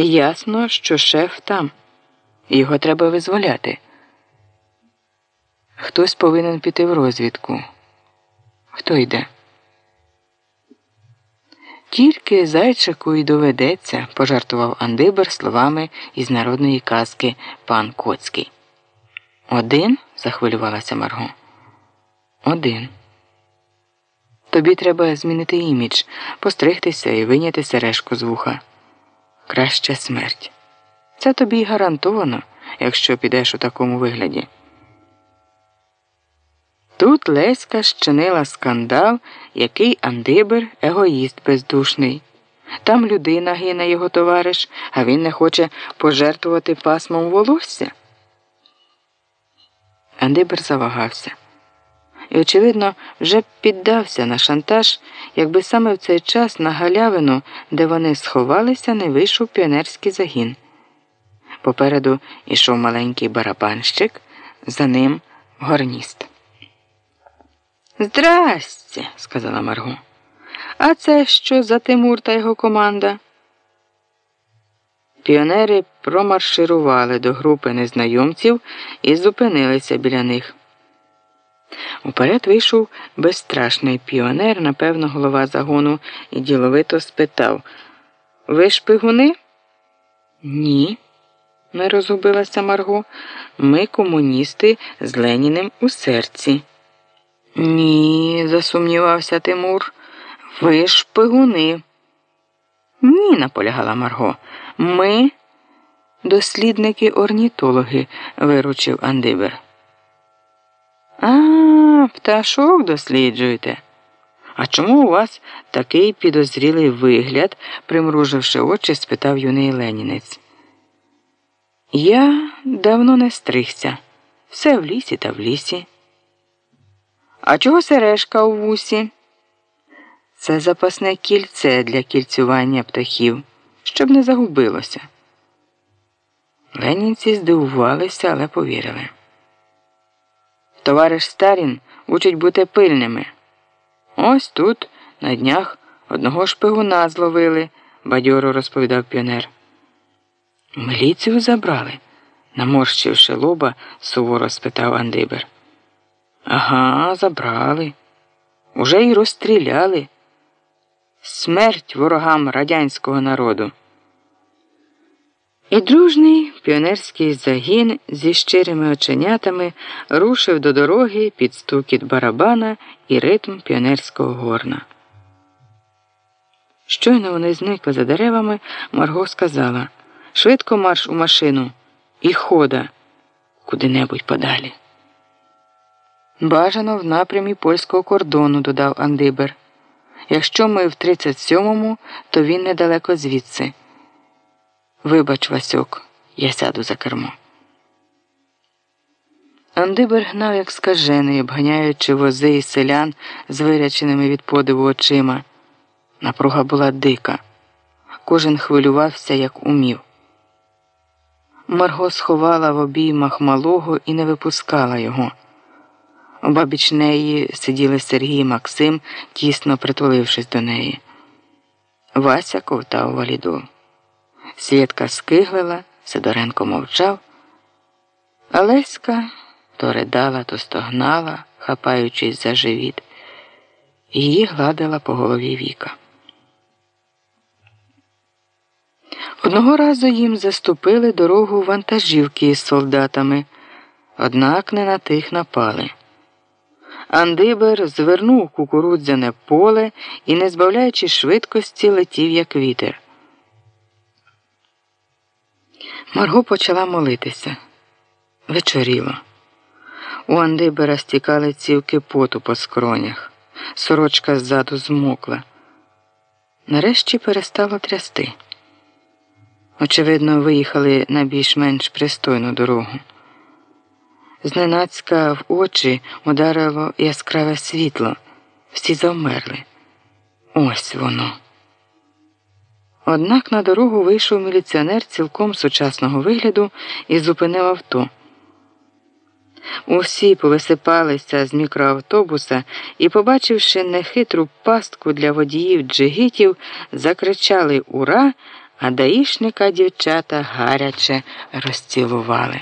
Ясно, що шеф там. Його треба визволяти. Хтось повинен піти в розвідку. Хто йде? Тільки зайчику й доведеться, пожартував Андибер словами із народної казки пан Коцький. Один? захвилювалася Марго. Один. Тобі треба змінити імідж, постригтися і виняти сережку з вуха. Краще смерть. Це тобі гарантовано, якщо підеш у такому вигляді. Тут Леська щинила скандал, який Андибер егоїст бездушний. Там людина гине його товариш, а він не хоче пожертвувати пасмом волосся. Андибер завагався і, очевидно, вже піддався на шантаж, якби саме в цей час на галявину, де вони сховалися, не вийшов піонерський загін. Попереду йшов маленький барабанщик, за ним горніст. Здрасте, сказала Марго. А це що за Тимур та його команда? Піонери промарширували до групи незнайомців і зупинилися біля них. Уперед вийшов безстрашний піонер, напевно, голова загону, і діловито спитав Ви шпигуни? Ні, не розгубилася Марго. Ми комуністи з Леніним у серці. Ні, засумнівався Тимур. Ви шпигуни. Ні, наполягала Марго. Ми дослідники орнітологи, виручив Андибер. А, пташок досліджуєте. А чому у вас такий підозрілий вигляд, примруживши очі, спитав юний ленінець. Я давно не стригся. Все в лісі та в лісі. А чого сережка у вусі? Це запасне кільце для кільцювання птахів, щоб не загубилося. Ленінці здивувалися, але повірили. Товариш Старін учить бути пильними. Ось тут, на днях, одного шпигуна зловили, бадьоро розповідав піонер. Міліцію забрали, наморщивши лоба, суворо спитав Андибер. Ага, забрали. Уже й розстріляли. Смерть ворогам радянського народу. І дружний піонерський загін зі щирими оченятами рушив до дороги під стукіт барабана і ритм піонерського горна. Щойно вони зникли за деревами, Марго сказала Швидко марш у машину і хода куди-небудь подалі. Бажано в напрямі польського кордону, додав Андибер. Якщо ми в 37-му, то він недалеко звідси. Вибач, Васьок, я сяду за кермо. Андибер гнав, як скажений, обганяючи вози і селян з виряченими від подиву очима. Напруга була дика. Кожен хвилювався, як умів. Марго сховала в обіймах малого і не випускала його. Обабіч неї сиділи Сергій і Максим, тісно притулившись до неї. Вася ковтав валіду. Свідка скиглила, Сидоренко мовчав, а то ридала, то стогнала, хапаючись за живіт, її гладила по голові віка. Одного разу їм заступили дорогу вантажівки із солдатами, однак не на тих напали. Андибер звернув кукурудзяне поле і, не збавляючи швидкості, летів, як вітер. Марго почала молитися. Вечоріло. У Андибера стікали цівки поту по скронях. Сорочка ззаду змокла. Нарешті перестало трясти. Очевидно, виїхали на більш-менш пристойну дорогу. Зненацька в очі ударило яскраве світло. Всі завмерли. Ось воно. Однак на дорогу вийшов міліціонер цілком сучасного вигляду і зупинив авто. Усі повисипалися з мікроавтобуса і, побачивши нехитру пастку для водіїв джигітів, закричали Ура! а даїшника дівчата гаряче розцілували.